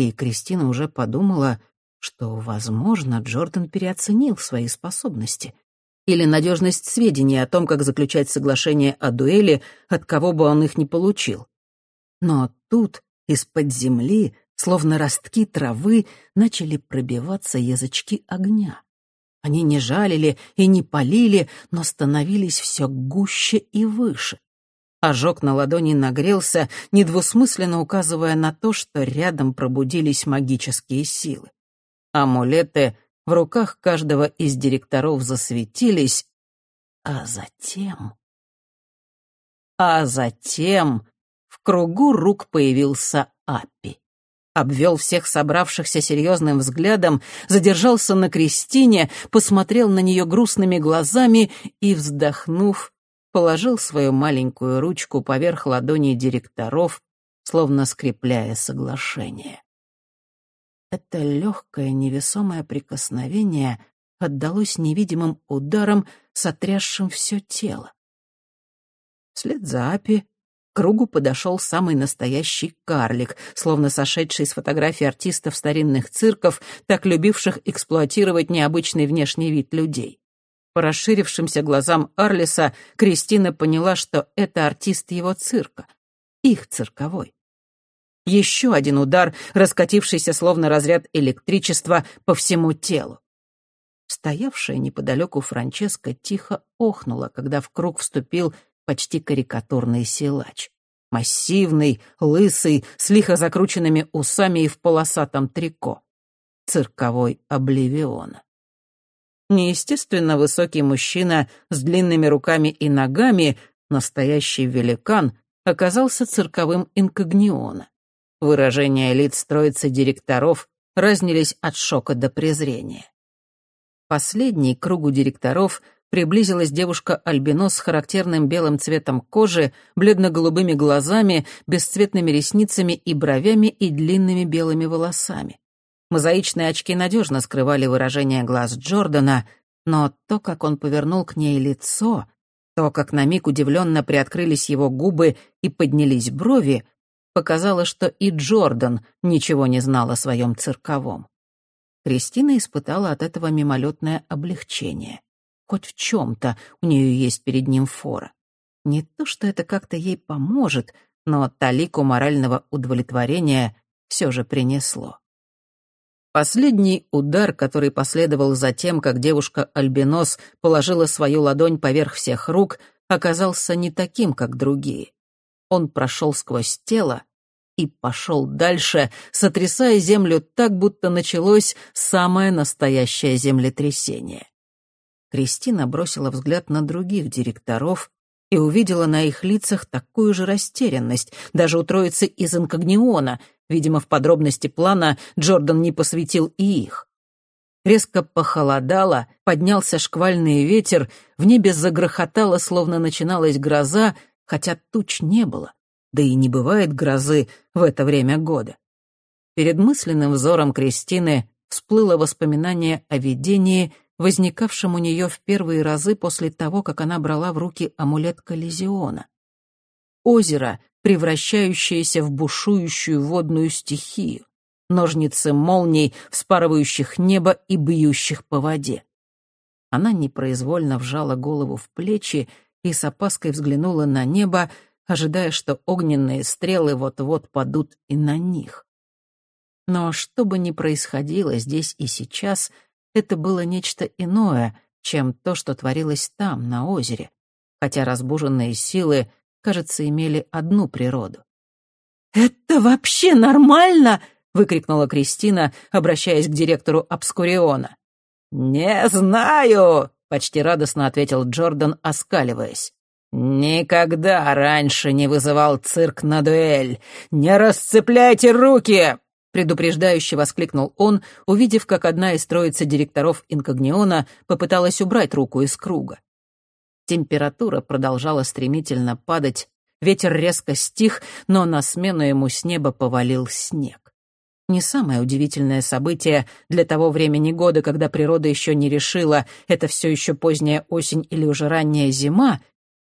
И Кристина уже подумала, что, возможно, Джордан переоценил свои способности или надежность сведений о том, как заключать соглашение о дуэли, от кого бы он их не получил. Но тут, из-под земли, словно ростки травы, начали пробиваться язычки огня. Они не жалили и не полили, но становились все гуще и выше. Ожог на ладони нагрелся, недвусмысленно указывая на то, что рядом пробудились магические силы. Амулеты в руках каждого из директоров засветились, а затем... А затем в кругу рук появился Аппи. Обвел всех собравшихся серьезным взглядом, задержался на Кристине, посмотрел на нее грустными глазами и, вздохнув, положил свою маленькую ручку поверх ладони директоров, словно скрепляя соглашение. Это легкое невесомое прикосновение отдалось невидимым ударом, сотрясшим все тело. Вслед за Апи к кругу подошел самый настоящий карлик, словно сошедший с фотографий артистов старинных цирков, так любивших эксплуатировать необычный внешний вид людей. По расширившимся глазам Арлиса Кристина поняла, что это артист его цирка, их цирковой. Еще один удар, раскатившийся словно разряд электричества по всему телу. Стоявшая неподалеку Франческа тихо охнула, когда в круг вступил почти карикатурный силач. Массивный, лысый, с лихо закрученными усами и в полосатом трико. Цирковой обливион. Неестественно высокий мужчина с длинными руками и ногами, настоящий великан, оказался цирковым инкогниона. Выражения лиц троицы директоров разнились от шока до презрения. Последней кругу директоров приблизилась девушка-альбинос с характерным белым цветом кожи, бледно-голубыми глазами, бесцветными ресницами и бровями и длинными белыми волосами. Мозаичные очки надежно скрывали выражение глаз Джордана, но то, как он повернул к ней лицо, то, как на миг удивленно приоткрылись его губы и поднялись брови, показало, что и Джордан ничего не знал о своем цирковом. Кристина испытала от этого мимолетное облегчение. Хоть в чем-то у нее есть перед ним фора. Не то, что это как-то ей поможет, но талику морального удовлетворения все же принесло. Последний удар, который последовал за тем, как девушка-альбинос положила свою ладонь поверх всех рук, оказался не таким, как другие. Он прошел сквозь тело и пошел дальше, сотрясая землю так, будто началось самое настоящее землетрясение. Кристина бросила взгляд на других директоров и увидела на их лицах такую же растерянность, даже у троицы из инкогниона. Видимо, в подробности плана Джордан не посвятил и их. Резко похолодало, поднялся шквальный ветер, в небе загрохотало, словно начиналась гроза, хотя туч не было, да и не бывает грозы в это время года. Перед мысленным взором Кристины всплыло воспоминание о видении, возникавшем у нее в первые разы после того, как она брала в руки амулет Коллизиона. Озеро, превращающееся в бушующую водную стихию, ножницы молний, вспарывающих небо и бьющих по воде. Она непроизвольно вжала голову в плечи и с опаской взглянула на небо, ожидая, что огненные стрелы вот-вот падут и на них. Но что бы ни происходило здесь и сейчас, это было нечто иное, чем то, что творилось там, на озере, хотя разбуженные силы, кажется, имели одну природу. «Это вообще нормально?» — выкрикнула Кристина, обращаясь к директору Обскуриона. «Не знаю», почти радостно ответил Джордан, оскаливаясь. «Никогда раньше не вызывал цирк на дуэль! Не расцепляйте руки!» предупреждающе воскликнул он, увидев, как одна из троицы директоров инкогниона попыталась убрать руку из круга. Температура продолжала стремительно падать, ветер резко стих, но на смену ему с неба повалил снег не самое удивительное событие для того времени года, когда природа еще не решила, это все еще поздняя осень или уже ранняя зима,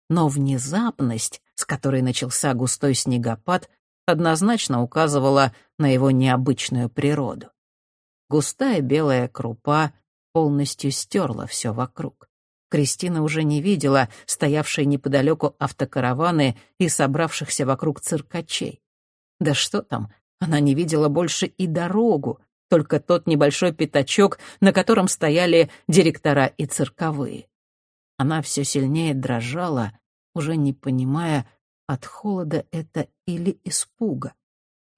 но внезапность, с которой начался густой снегопад, однозначно указывала на его необычную природу. Густая белая крупа полностью стерла все вокруг. Кристина уже не видела стоявшие неподалеку автокараваны и собравшихся вокруг циркачей. Да что там, она не видела больше и дорогу, только тот небольшой пятачок, на котором стояли директора и цирковые. Она все сильнее дрожала, уже не понимая, от холода это или испуга.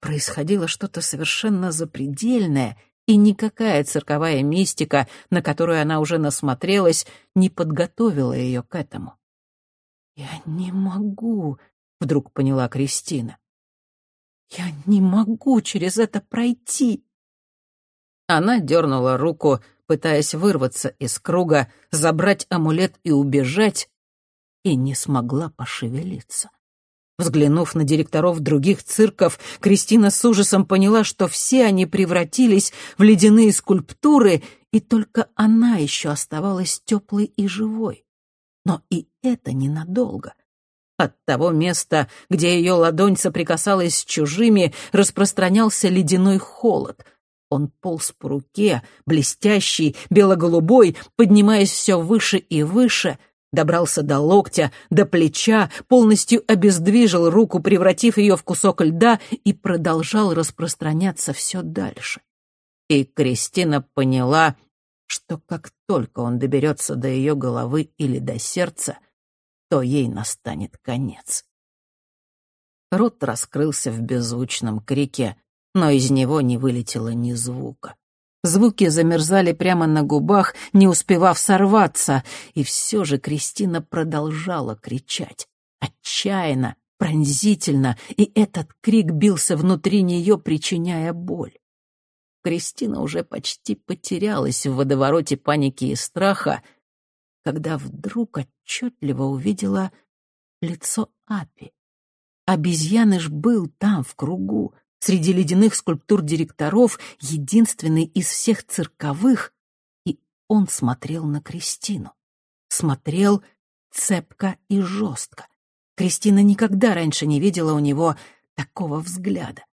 Происходило что-то совершенно запредельное, и никакая цирковая мистика, на которую она уже насмотрелась, не подготовила ее к этому. «Я не могу», — вдруг поняла Кристина. «Я не могу через это пройти». Она дернула руку, пытаясь вырваться из круга, забрать амулет и убежать, и не смогла пошевелиться. Взглянув на директоров других цирков, Кристина с ужасом поняла, что все они превратились в ледяные скульптуры, и только она еще оставалась теплой и живой. Но и это ненадолго. От того места, где ее ладонь соприкасалась с чужими, распространялся ледяной холод — он полз по руке, блестящий, бело-голубой, поднимаясь все выше и выше, добрался до локтя, до плеча, полностью обездвижил руку, превратив ее в кусок льда и продолжал распространяться все дальше. И Кристина поняла, что как только он доберется до ее головы или до сердца, то ей настанет конец. Рот раскрылся в беззвучном крике — но из него не вылетело ни звука. Звуки замерзали прямо на губах, не успевав сорваться, и все же Кристина продолжала кричать. Отчаянно, пронзительно, и этот крик бился внутри нее, причиняя боль. Кристина уже почти потерялась в водовороте паники и страха, когда вдруг отчетливо увидела лицо Апи. Обезьяныш был там, в кругу, среди ледяных скульптур директоров, единственный из всех цирковых, и он смотрел на Кристину. Смотрел цепко и жестко. Кристина никогда раньше не видела у него такого взгляда.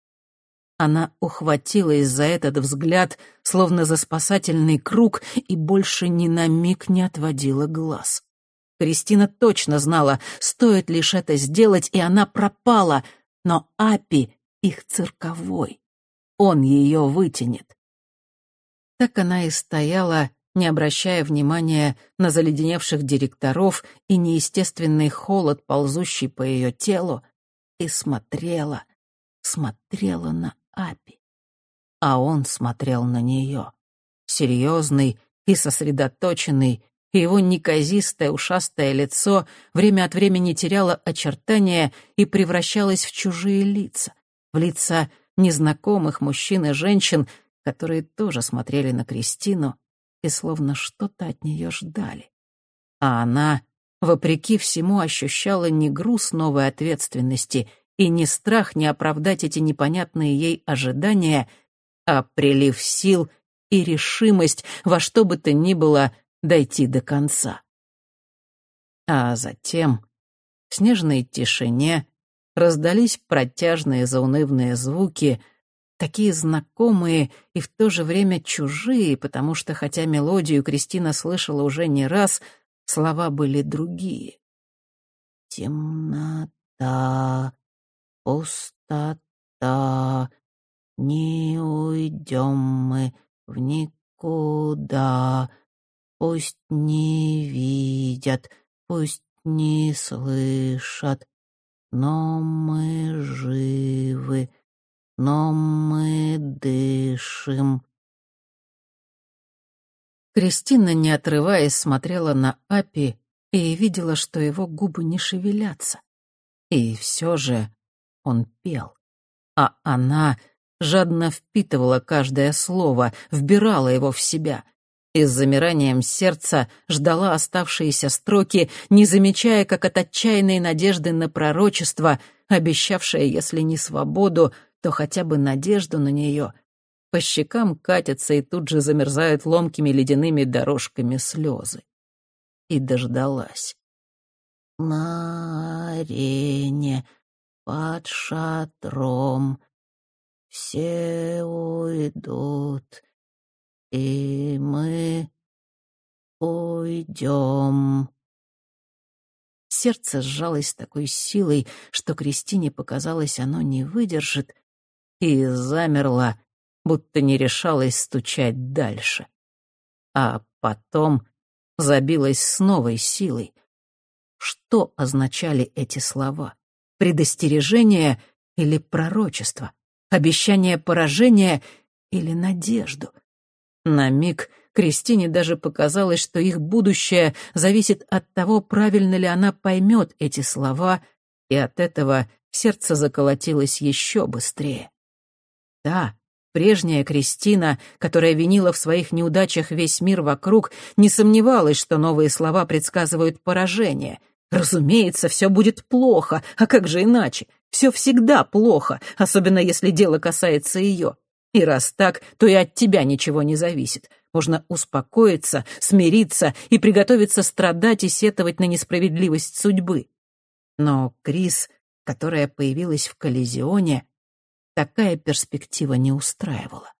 Она ухватилась за этот взгляд, словно за спасательный круг, и больше ни на миг не отводила глаз. Кристина точно знала, стоит лишь это сделать, и она пропала, но Апи их цирковой. Он ее вытянет. Так она и стояла, не обращая внимания на заледеневших директоров и неестественный холод, ползущий по ее телу, и смотрела, смотрела на Апи. А он смотрел на нее, серьезный и сосредоточенный, его неказистое ушастое лицо время от времени теряло очертания и превращалось в чужие лица в лица незнакомых мужчин и женщин, которые тоже смотрели на Кристину и словно что-то от нее ждали. А она, вопреки всему, ощущала не груз новой ответственности и не страх не оправдать эти непонятные ей ожидания, а прилив сил и решимость во что бы то ни было дойти до конца. А затем в снежной тишине раздались протяжные заунывные звуки, такие знакомые и в то же время чужие, потому что, хотя мелодию Кристина слышала уже не раз, слова были другие. «Темнота, пустота, не уйдем мы в никуда, пусть не видят, пусть не слышат, но мы живы, но мы дышим. Кристина, не отрываясь, смотрела на Апи и видела, что его губы не шевелятся. И все же он пел. А она жадно впитывала каждое слово, вбирала его в себя — и с замиранием сердца ждала оставшиеся строки, не замечая, как от отчаянной надежды на пророчество, обещавшее, если не свободу, то хотя бы надежду на нее, по щекам катятся и тут же замерзают ломкими ледяными дорожками слезы. И дождалась. На арене под шатром все уйдут, и мы уйдем. Сердце сжалось такой силой, что Кристине показалось, оно не выдержит, и замерло, будто не решалось стучать дальше. А потом забилось с новой силой. Что означали эти слова? Предостережение или пророчество? Обещание поражения или надежду? На миг Кристине даже показалось, что их будущее зависит от того, правильно ли она поймет эти слова, и от этого сердце заколотилось еще быстрее. Да, прежняя Кристина, которая винила в своих неудачах весь мир вокруг, не сомневалась, что новые слова предсказывают поражение. Разумеется, все будет плохо, а как же иначе? Все всегда плохо, особенно если дело касается ее. И раз так, то и от тебя ничего не зависит. Можно успокоиться, смириться и приготовиться страдать и сетовать на несправедливость судьбы. Но Крис, которая появилась в Коллизионе, такая перспектива не устраивала.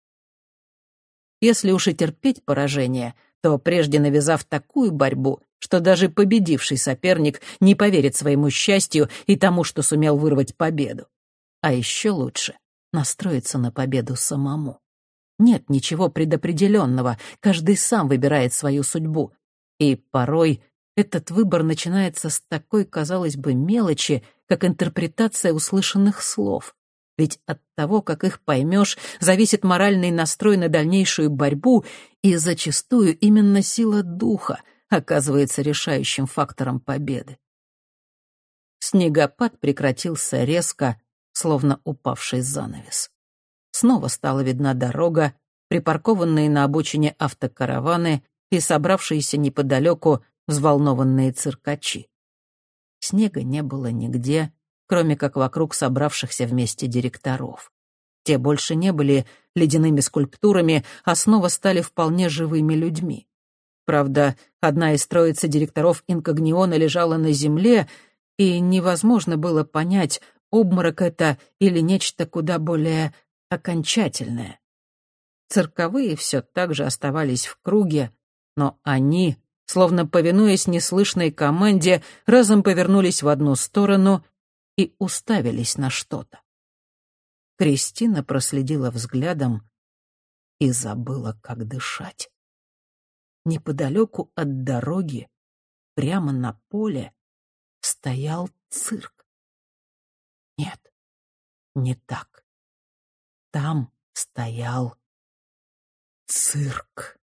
Если уж и терпеть поражение, то прежде навязав такую борьбу, что даже победивший соперник не поверит своему счастью и тому, что сумел вырвать победу. А еще лучше настроиться на победу самому. Нет ничего предопределенного, каждый сам выбирает свою судьбу. И порой этот выбор начинается с такой, казалось бы, мелочи, как интерпретация услышанных слов. Ведь от того, как их поймешь, зависит моральный настрой на дальнейшую борьбу, и зачастую именно сила духа оказывается решающим фактором победы. Снегопад прекратился резко, словно упавший занавес. Снова стала видна дорога, припаркованные на обочине автокараваны и собравшиеся неподалеку взволнованные циркачи. Снега не было нигде, кроме как вокруг собравшихся вместе директоров. Те больше не были ледяными скульптурами, а снова стали вполне живыми людьми. Правда, одна из троицы директоров инкогниона лежала на земле, и невозможно было понять, обморок это или нечто куда более окончательное. Цирковые все так же оставались в круге, но они, словно повинуясь неслышной команде, разом повернулись в одну сторону и уставились на что-то. Кристина проследила взглядом и забыла, как дышать. Неподалеку от дороги, прямо на поле, стоял цирк. Нет, не так. Там стоял цирк.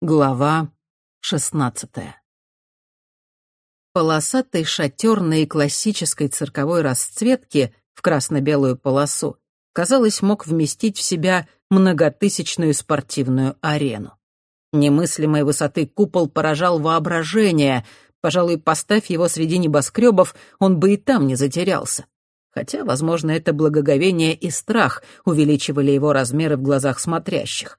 Глава шестнадцатая Полосатый шатер на классической цирковой расцветке в красно-белую полосу, казалось, мог вместить в себя многотысячную спортивную арену. Немыслимой высоты купол поражал воображение. Пожалуй, поставь его среди небоскребов, он бы и там не затерялся. Хотя, возможно, это благоговение и страх увеличивали его размеры в глазах смотрящих.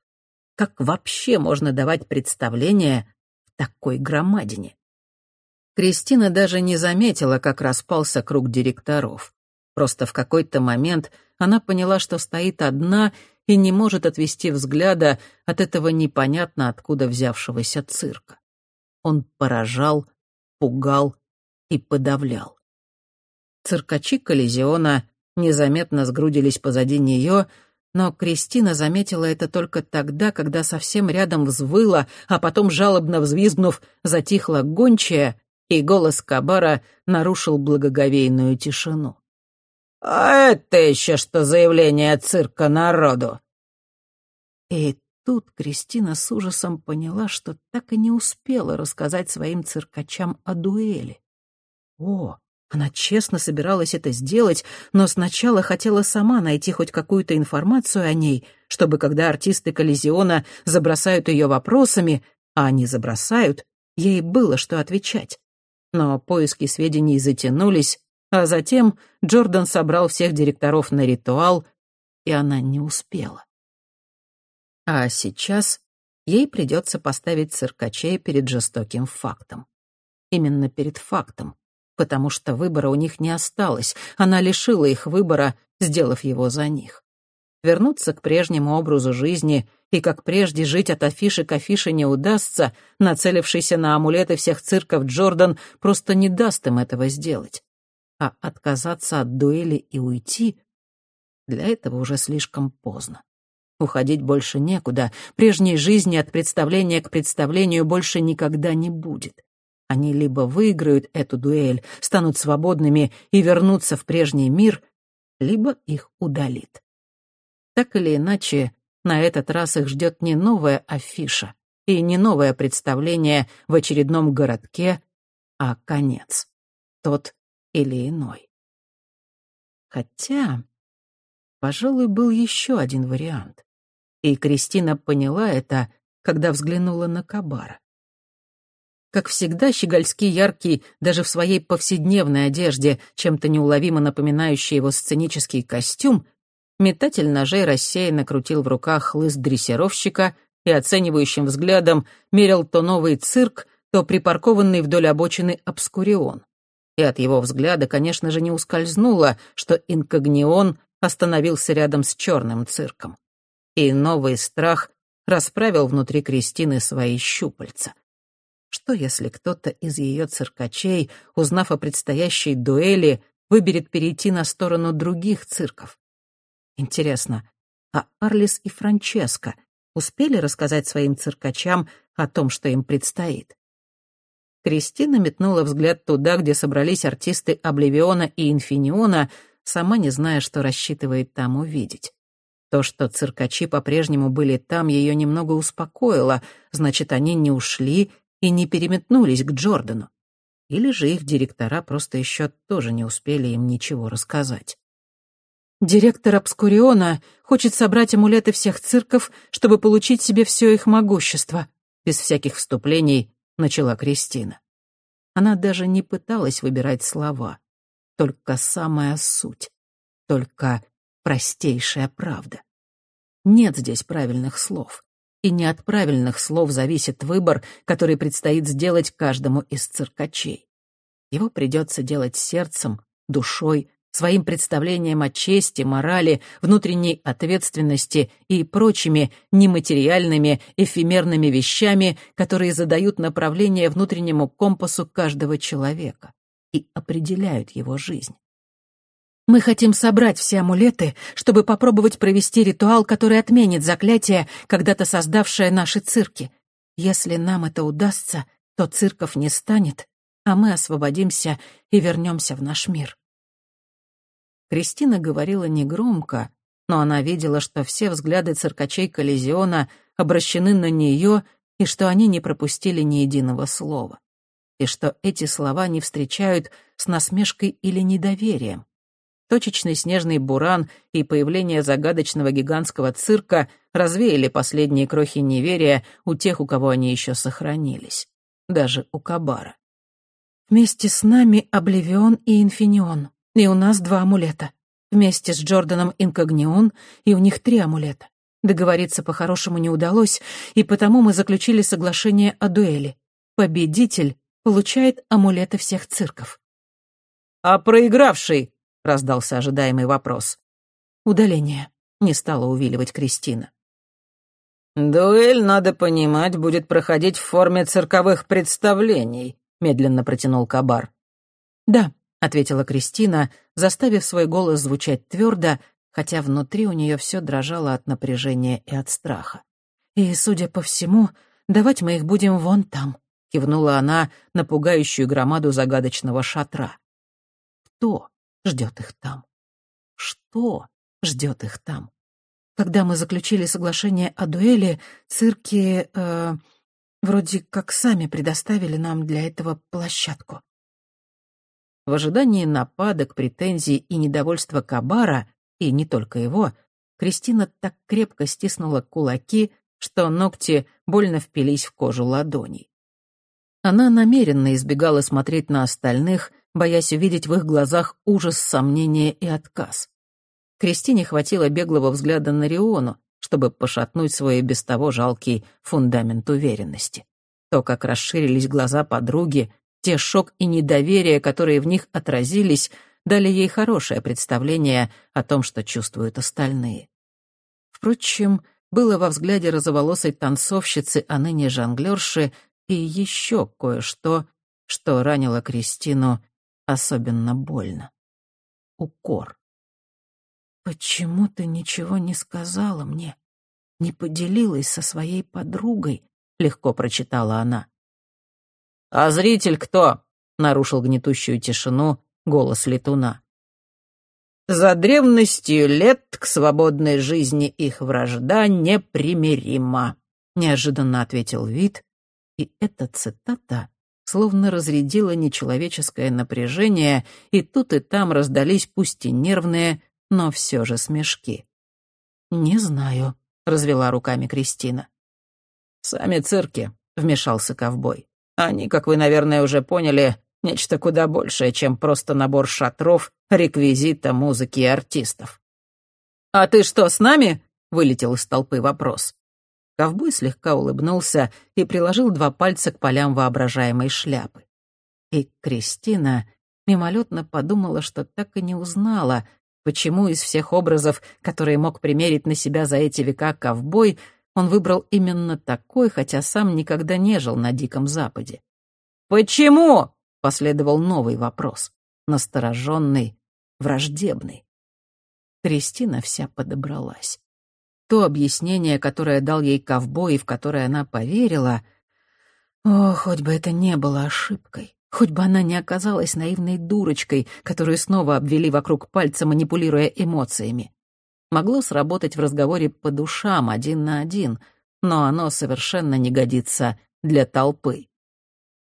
Как вообще можно давать представление такой громадине? Кристина даже не заметила, как распался круг директоров. Просто в какой-то момент она поняла, что стоит одна и не может отвести взгляда от этого непонятно откуда взявшегося цирка. Он поражал, пугал и подавлял. Циркачи Коллизиона незаметно сгрудились позади нее, но Кристина заметила это только тогда, когда совсем рядом взвыла, а потом, жалобно взвизгнув, затихла гончая, и голос Кабара нарушил благоговейную тишину. «А это еще что заявление цирка народу?» И тут Кристина с ужасом поняла, что так и не успела рассказать своим циркачам о дуэли. О, она честно собиралась это сделать, но сначала хотела сама найти хоть какую-то информацию о ней, чтобы когда артисты Коллизиона забросают ее вопросами, а они забросают, ей было что отвечать. Но поиски сведений затянулись, а затем Джордан собрал всех директоров на ритуал, и она не успела. А сейчас ей придется поставить циркачей перед жестоким фактом. именно перед фактом, потому что выбора у них не осталось, она лишила их выбора, сделав его за них. Вернуться к прежнему образу жизни и, как прежде, жить от афиши к афише не удастся, нацелившийся на амулеты всех цирков Джордан просто не даст им этого сделать. А отказаться от дуэли и уйти — для этого уже слишком поздно. Уходить больше некуда, прежней жизни от представления к представлению больше никогда не будет. Они либо выиграют эту дуэль, станут свободными и вернутся в прежний мир, либо их удалит. Так или иначе, на этот раз их ждет не новая афиша и не новое представление в очередном городке, а конец. Тот или иной. Хотя, пожалуй, был еще один вариант. И Кристина поняла это, когда взглянула на Кабара. Как всегда, щегольский яркий даже в своей повседневной одежде, чем-то неуловимо напоминающий его сценический костюм, метатель ножей рассеянно крутил в руках хлыст дрессировщика и оценивающим взглядом мерил то новый цирк, то припаркованный вдоль обочины обскурион. И от его взгляда, конечно же, не ускользнуло, что инкогнион остановился рядом с черным цирком и новый страх расправил внутри Кристины свои щупальца. Что если кто-то из ее циркачей, узнав о предстоящей дуэли, выберет перейти на сторону других цирков? Интересно, а Арлис и Франческо успели рассказать своим циркачам о том, что им предстоит? Кристина метнула взгляд туда, где собрались артисты Обливиона и Инфиниона, сама не зная, что рассчитывает там увидеть. То, что циркачи по-прежнему были там, ее немного успокоило, значит, они не ушли и не переметнулись к Джордану. Или же их директора просто еще тоже не успели им ничего рассказать. Директор Обскуриона хочет собрать амулеты всех цирков, чтобы получить себе все их могущество. Без всяких вступлений начала Кристина. Она даже не пыталась выбирать слова. Только самая суть. Только простейшая правда. Нет здесь правильных слов. И не от правильных слов зависит выбор, который предстоит сделать каждому из циркачей. Его придется делать сердцем, душой, своим представлением о чести, морали, внутренней ответственности и прочими нематериальными, эфемерными вещами, которые задают направление внутреннему компасу каждого человека и определяют его жизнь. Мы хотим собрать все амулеты, чтобы попробовать провести ритуал, который отменит заклятие, когда-то создавшее наши цирки. Если нам это удастся, то цирков не станет, а мы освободимся и вернемся в наш мир. Кристина говорила негромко, но она видела, что все взгляды циркачей Коллизиона обращены на нее и что они не пропустили ни единого слова. И что эти слова не встречают с насмешкой или недоверием. Точечный снежный буран и появление загадочного гигантского цирка развеяли последние крохи неверия у тех, у кого они еще сохранились. Даже у Кабара. «Вместе с нами Обливион и Инфинион, и у нас два амулета. Вместе с Джорданом Инкогнион, и у них три амулета. Договориться по-хорошему не удалось, и потому мы заключили соглашение о дуэли. Победитель получает амулеты всех цирков». «А проигравший раздался ожидаемый вопрос. Удаление. Не стала увиливать Кристина. «Дуэль, надо понимать, будет проходить в форме цирковых представлений», — медленно протянул Кабар. «Да», — ответила Кристина, заставив свой голос звучать твердо, хотя внутри у нее все дрожало от напряжения и от страха. «И, судя по всему, давать мы их будем вон там», — кивнула она на пугающую громаду загадочного шатра. «Кто?» Ждет их там? Что ждет их там? Когда мы заключили соглашение о дуэли, цирки э, вроде как сами предоставили нам для этого площадку. В ожидании нападок, претензий и недовольства Кабара, и не только его, Кристина так крепко стиснула кулаки, что ногти больно впились в кожу ладоней. Она намеренно избегала смотреть на остальных, боясь увидеть в их глазах ужас, сомнение и отказ. Кристине хватило беглого взгляда на Риону, чтобы пошатнуть свой без того жалкий фундамент уверенности. То, как расширились глаза подруги, Те шок и недоверие, которые в них отразились, дали ей хорошее представление о том, что чувствуют остальные. Впрочем, было во взгляде розоволосой танцовщицы, а ныне жонглерши, и еще кое-что, что ранило Кристину особенно больно. Укор. «Почему ты ничего не сказала мне? Не поделилась со своей подругой?» — легко прочитала она. «А зритель кто?» — нарушил гнетущую тишину голос летуна. «За древностью лет к свободной жизни их вражда непримирима», — неожиданно ответил Вид, и эта цитата словно разрядила нечеловеческое напряжение, и тут и там раздались пусть и нервные, но все же смешки. «Не знаю», — развела руками Кристина. «Сами цирки», — вмешался ковбой. «Они, как вы, наверное, уже поняли, нечто куда большее, чем просто набор шатров, реквизита, музыки и артистов». «А ты что, с нами?» — вылетел из толпы вопрос. Ковбой слегка улыбнулся и приложил два пальца к полям воображаемой шляпы. И Кристина мимолетно подумала, что так и не узнала, почему из всех образов, которые мог примерить на себя за эти века ковбой, он выбрал именно такой, хотя сам никогда не жил на Диком Западе. «Почему?» — последовал новый вопрос, настороженный, враждебный. Кристина вся подобралась. То объяснение, которое дал ей ковбой и в которое она поверила... О, хоть бы это не было ошибкой. Хоть бы она не оказалась наивной дурочкой, которую снова обвели вокруг пальца, манипулируя эмоциями. Могло сработать в разговоре по душам, один на один, но оно совершенно не годится для толпы.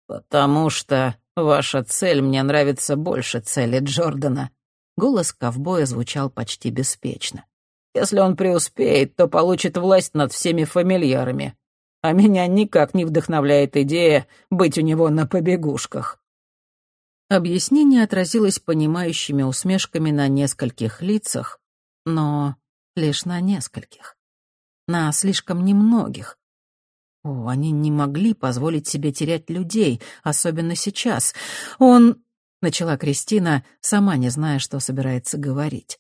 «Потому что ваша цель мне нравится больше цели Джордана», Голос ковбоя звучал почти беспечно. Если он преуспеет, то получит власть над всеми фамильярами. А меня никак не вдохновляет идея быть у него на побегушках». Объяснение отразилось понимающими усмешками на нескольких лицах, но лишь на нескольких. На слишком немногих. О, они не могли позволить себе терять людей, особенно сейчас. Он... — начала Кристина, сама не зная, что собирается говорить.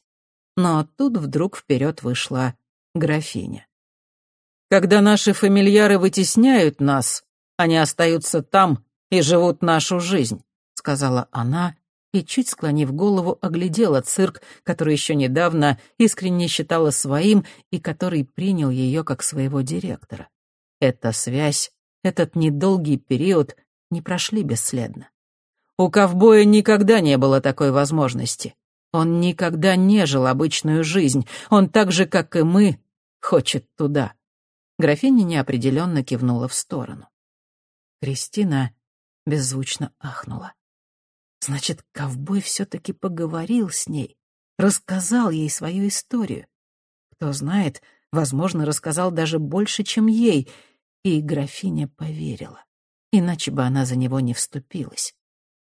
Но тут вдруг вперед вышла графиня. «Когда наши фамильяры вытесняют нас, они остаются там и живут нашу жизнь», — сказала она, и, чуть склонив голову, оглядела цирк, который еще недавно искренне считала своим и который принял ее как своего директора. Эта связь, этот недолгий период не прошли бесследно. У ковбоя никогда не было такой возможности. Он никогда не жил обычную жизнь. Он так же, как и мы, хочет туда. Графиня неопределенно кивнула в сторону. Кристина беззвучно ахнула. Значит, ковбой все-таки поговорил с ней, рассказал ей свою историю. Кто знает, возможно, рассказал даже больше, чем ей, и графиня поверила. Иначе бы она за него не вступилась.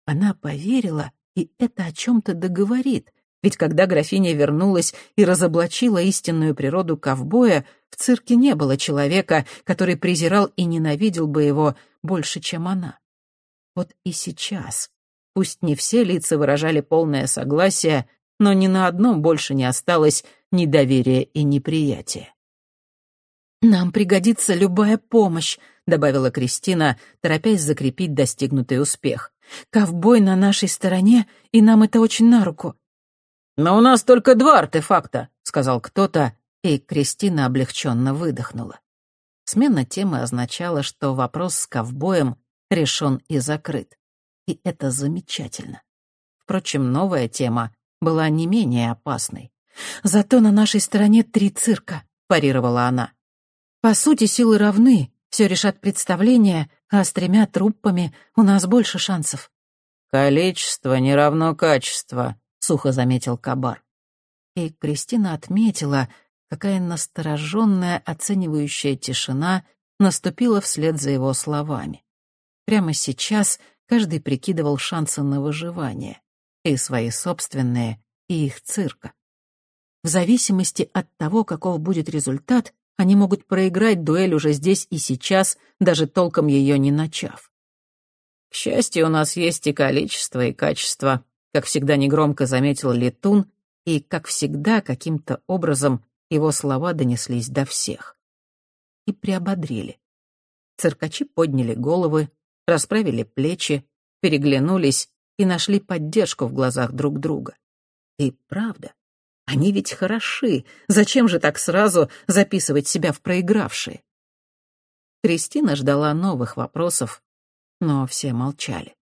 Она поверила и это о чем-то договорит. Ведь когда графиня вернулась и разоблачила истинную природу ковбоя, в цирке не было человека, который презирал и ненавидел бы его больше, чем она. Вот и сейчас. Пусть не все лица выражали полное согласие, но ни на одном больше не осталось недоверия и неприятия. «Нам пригодится любая помощь», — добавила Кристина, торопясь закрепить достигнутый успех. Ковбой на нашей стороне, и нам это очень на руку». «Но у нас только два артефакта», — сказал кто-то, и Кристина облегченно выдохнула. Смена темы означала, что вопрос с ковбоем решен и закрыт. И это замечательно. Впрочем, новая тема была не менее опасной. «Зато на нашей стороне три цирка», — парировала она. «По сути, силы равны, все решат представления, а с тремя труппами у нас больше шансов». «Количество не равно качество», — сухо заметил Кабар. И Кристина отметила, какая настороженная, оценивающая тишина наступила вслед за его словами. Прямо сейчас каждый прикидывал шансы на выживание, и свои собственные, и их цирка. В зависимости от того, каков будет результат, они могут проиграть дуэль уже здесь и сейчас, даже толком ее не начав. К счастью, у нас есть и количество, и качество, как всегда негромко заметил Летун, и, как всегда, каким-то образом его слова донеслись до всех. И приободрили. Циркачи подняли головы, расправили плечи, переглянулись и нашли поддержку в глазах друг друга. И правда, они ведь хороши, зачем же так сразу записывать себя в проигравшие? Кристина ждала новых вопросов, но все молчали.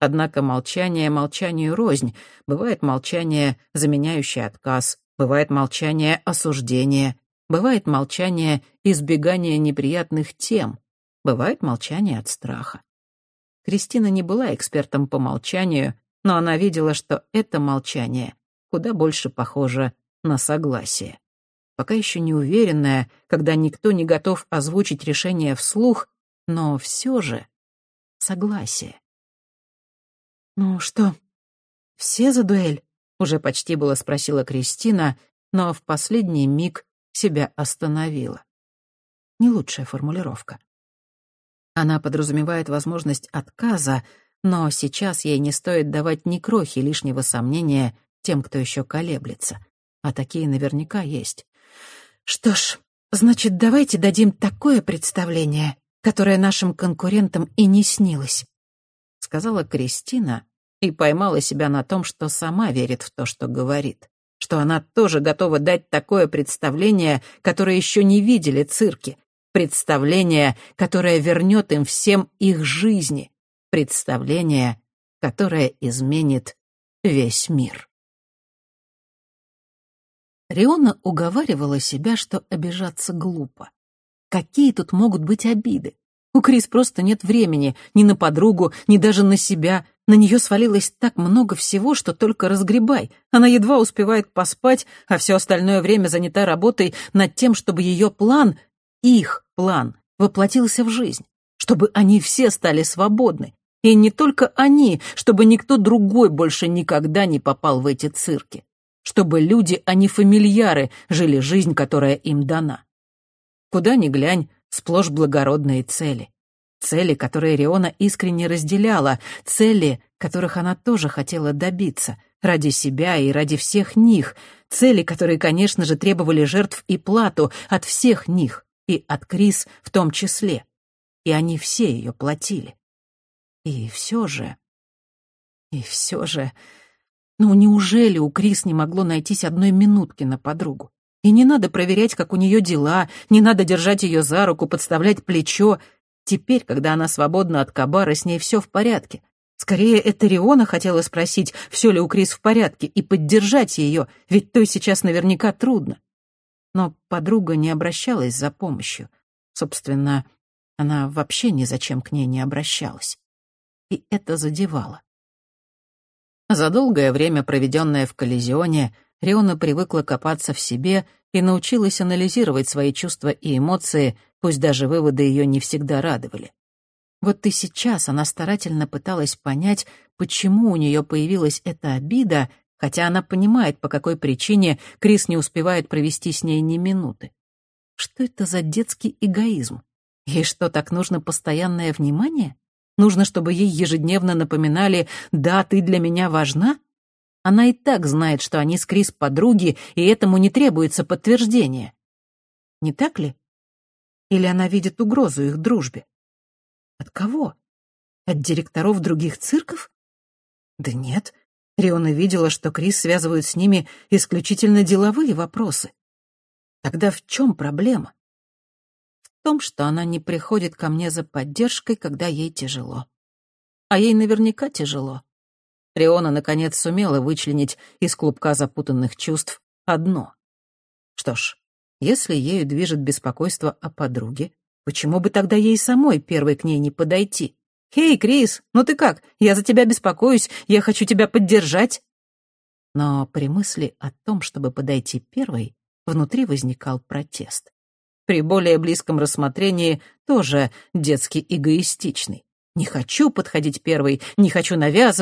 Однако молчание молчанию рознь. Бывает молчание, заменяющее отказ, бывает молчание осуждение, бывает молчание избегание неприятных тем, бывает молчание от страха. Кристина не была экспертом по молчанию, но она видела, что это молчание куда больше похоже на согласие. Пока еще не уверенная, когда никто не готов озвучить решение вслух, но все же согласие. «Ну что, все за дуэль?» — уже почти было спросила Кристина, но в последний миг себя остановила. Не лучшая формулировка. Она подразумевает возможность отказа, но сейчас ей не стоит давать ни крохи лишнего сомнения тем, кто еще колеблется. А такие наверняка есть. Что ж, значит, давайте дадим такое представление, которое нашим конкурентам и не снилось, сказала Кристина и поймала себя на том, что сама верит в то, что говорит, что она тоже готова дать такое представление, которое еще не видели цирки, представление, которое вернет им всем их жизни, представление, которое изменит весь мир. Риона уговаривала себя, что обижаться глупо. Какие тут могут быть обиды? У Крис просто нет времени ни на подругу, ни даже на себя. На нее свалилось так много всего, что только разгребай. Она едва успевает поспать, а все остальное время занята работой над тем, чтобы ее план их план воплотился в жизнь, чтобы они все стали свободны. И не только они, чтобы никто другой больше никогда не попал в эти цирки. Чтобы люди, а не фамильяры, жили жизнь, которая им дана. Куда ни глянь, сплошь благородные цели. Цели, которые Риона искренне разделяла, цели, которых она тоже хотела добиться, ради себя и ради всех них, цели, которые, конечно же, требовали жертв и плату от всех них, и от Крис в том числе. И они все ее платили. И все же... И все же... Ну, неужели у Крис не могло найтись одной минутки на подругу? И не надо проверять, как у нее дела, не надо держать ее за руку, подставлять плечо. Теперь, когда она свободна от Кабара, с ней все в порядке. Скорее, это Риона хотела спросить, все ли у Крис в порядке, и поддержать ее, ведь той сейчас наверняка трудно но подруга не обращалась за помощью. Собственно, она вообще ни зачем к ней не обращалась. И это задевало. За долгое время, проведенное в коллизионе, Риона привыкла копаться в себе и научилась анализировать свои чувства и эмоции, пусть даже выводы ее не всегда радовали. Вот и сейчас она старательно пыталась понять, почему у нее появилась эта обида — хотя она понимает, по какой причине Крис не успевает провести с ней ни минуты. Что это за детский эгоизм? Ей что, так нужно постоянное внимание? Нужно, чтобы ей ежедневно напоминали «да, ты для меня важна»? Она и так знает, что они с Крис подруги, и этому не требуется подтверждение. Не так ли? Или она видит угрозу их дружбе? От кого? От директоров других цирков? Да нет, Риона видела, что Крис связывают с ними исключительно деловые вопросы. Тогда в чем проблема? Том, что она не приходит ко мне за поддержкой, когда ей тяжело. А ей наверняка тяжело. Риона, наконец, сумела вычленить из клубка запутанных чувств одно. Что ж, если ею движет беспокойство о подруге, почему бы тогда ей самой первой к ней не подойти? «Хей, Крис, ну ты как? Я за тебя беспокоюсь, я хочу тебя поддержать». Но при мысли о том, чтобы подойти первой, внутри возникал протест. При более близком рассмотрении тоже детски эгоистичный. Не хочу подходить первой, не хочу навязывать,